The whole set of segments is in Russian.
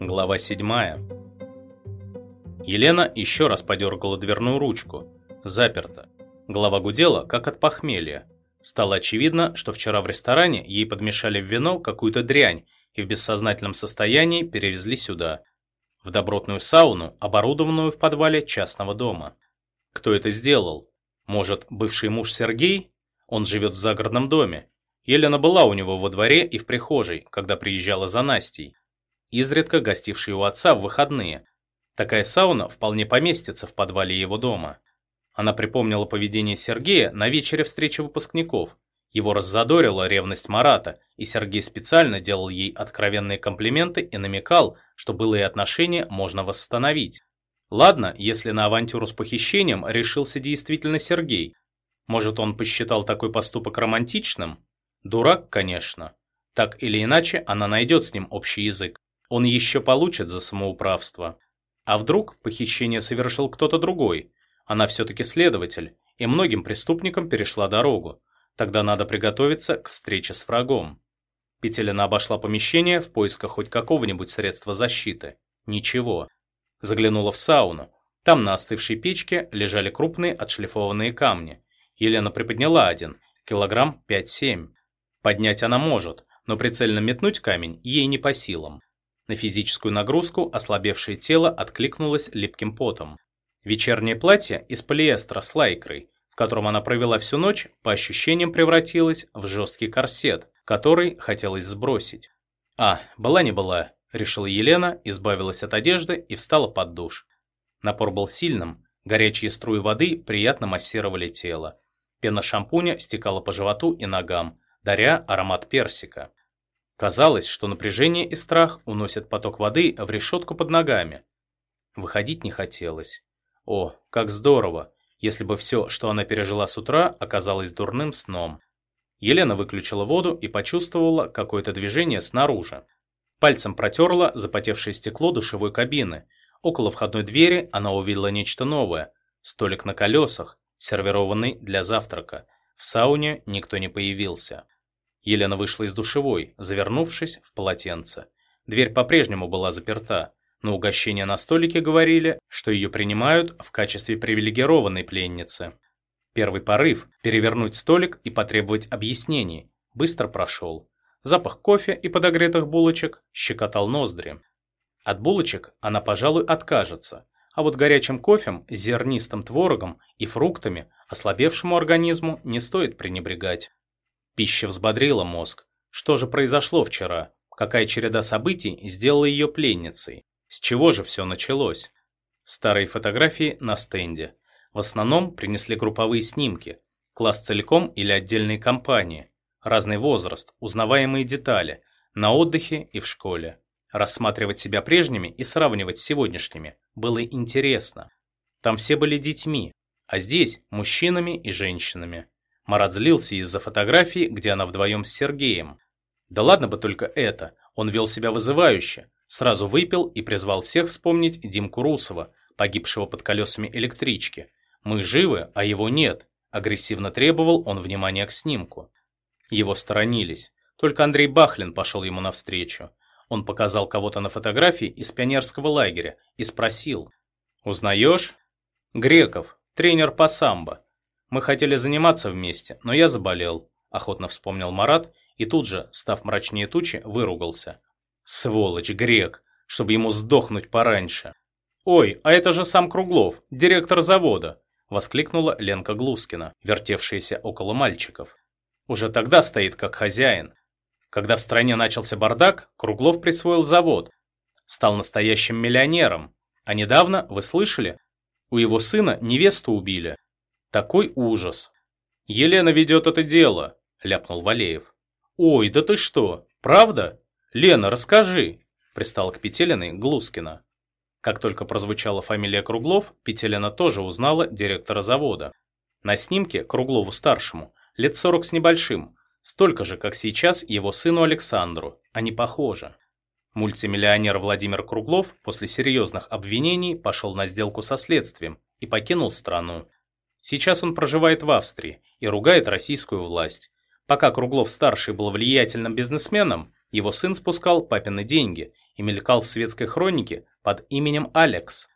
Глава 7 Елена еще раз подергала дверную ручку. Заперто. Голова гудела, как от похмелья. Стало очевидно, что вчера в ресторане ей подмешали в вино какую-то дрянь и в бессознательном состоянии перевезли сюда, в добротную сауну, оборудованную в подвале частного дома. Кто это сделал? Может, бывший муж Сергей? Он живет в загородном доме. Елена была у него во дворе и в прихожей, когда приезжала за Настей. Изредка гостивший у отца в выходные. Такая сауна вполне поместится в подвале его дома. Она припомнила поведение Сергея на вечере встречи выпускников. Его раззадорила ревность Марата, и Сергей специально делал ей откровенные комплименты и намекал, что былые отношения можно восстановить. Ладно, если на авантюру с похищением решился действительно Сергей. Может, он посчитал такой поступок романтичным? Дурак, конечно. Так или иначе, она найдет с ним общий язык. Он еще получит за самоуправство. А вдруг похищение совершил кто-то другой? Она все-таки следователь, и многим преступникам перешла дорогу. Тогда надо приготовиться к встрече с врагом. Петелина обошла помещение в поисках хоть какого-нибудь средства защиты. Ничего. Заглянула в сауну. Там на остывшей печке лежали крупные отшлифованные камни. Елена приподняла один, килограмм 5-7. Поднять она может, но прицельно метнуть камень ей не по силам. На физическую нагрузку ослабевшее тело откликнулось липким потом. Вечернее платье из полиэстера с лайкрой, в котором она провела всю ночь, по ощущениям превратилось в жесткий корсет, который хотелось сбросить. А, была не была, решила Елена, избавилась от одежды и встала под душ. Напор был сильным, горячие струи воды приятно массировали тело. Пена шампуня стекала по животу и ногам, даря аромат персика. Казалось, что напряжение и страх уносят поток воды в решетку под ногами. Выходить не хотелось. О, как здорово, если бы все, что она пережила с утра, оказалось дурным сном. Елена выключила воду и почувствовала какое-то движение снаружи. Пальцем протерла запотевшее стекло душевой кабины. Около входной двери она увидела нечто новое. Столик на колесах, сервированный для завтрака. В сауне никто не появился. Елена вышла из душевой, завернувшись в полотенце. Дверь по-прежнему была заперта. На угощение на столике говорили, что ее принимают в качестве привилегированной пленницы. Первый порыв – перевернуть столик и потребовать объяснений – быстро прошел. Запах кофе и подогретых булочек щекотал ноздри. От булочек она, пожалуй, откажется, а вот горячим кофем, зернистым творогом и фруктами ослабевшему организму не стоит пренебрегать. Пища взбодрила мозг. Что же произошло вчера? Какая череда событий сделала ее пленницей? С чего же все началось? Старые фотографии на стенде. В основном принесли групповые снимки. Класс целиком или отдельные компании. Разный возраст, узнаваемые детали. На отдыхе и в школе. Рассматривать себя прежними и сравнивать с сегодняшними было интересно. Там все были детьми, а здесь мужчинами и женщинами. Марат злился из-за фотографии, где она вдвоем с Сергеем. Да ладно бы только это, он вел себя вызывающе, Сразу выпил и призвал всех вспомнить Димку Русова, погибшего под колесами электрички. «Мы живы, а его нет», – агрессивно требовал он внимания к снимку. Его сторонились. Только Андрей Бахлин пошел ему навстречу. Он показал кого-то на фотографии из пионерского лагеря и спросил. «Узнаешь?» «Греков, тренер по самбо. Мы хотели заниматься вместе, но я заболел», – охотно вспомнил Марат и тут же, став мрачнее тучи, выругался. Сволочь, грек, чтобы ему сдохнуть пораньше. «Ой, а это же сам Круглов, директор завода!» – воскликнула Ленка Глускина, вертевшаяся около мальчиков. Уже тогда стоит как хозяин. Когда в стране начался бардак, Круглов присвоил завод, стал настоящим миллионером. А недавно, вы слышали, у его сына невесту убили. Такой ужас. Елена ведет это дело, ляпнул Валеев. Ой, да ты что, правда? «Лена, расскажи!» – пристал к Петелиной Глускина. Как только прозвучала фамилия Круглов, Петелина тоже узнала директора завода. На снимке Круглову-старшему лет 40 с небольшим, столько же, как сейчас его сыну Александру, они похожи. Мультимиллионер Владимир Круглов после серьезных обвинений пошел на сделку со следствием и покинул страну. Сейчас он проживает в Австрии и ругает российскую власть. Пока Круглов-старший был влиятельным бизнесменом, его сын спускал папины деньги и мелькал в светской хронике под именем Алекс.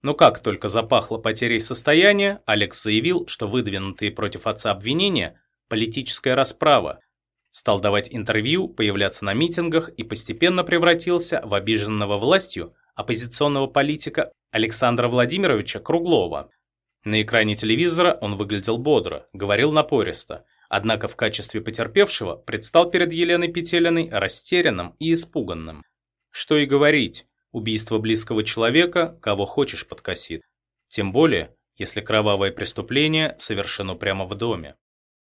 Но как только запахло потерей состояния, Алекс заявил, что выдвинутые против отца обвинения – политическая расправа. Стал давать интервью, появляться на митингах и постепенно превратился в обиженного властью оппозиционного политика Александра Владимировича Круглова. На экране телевизора он выглядел бодро, говорил напористо, однако в качестве потерпевшего предстал перед Еленой Петелиной растерянным и испуганным. Что и говорить, убийство близкого человека кого хочешь подкосит. Тем более, если кровавое преступление совершено прямо в доме.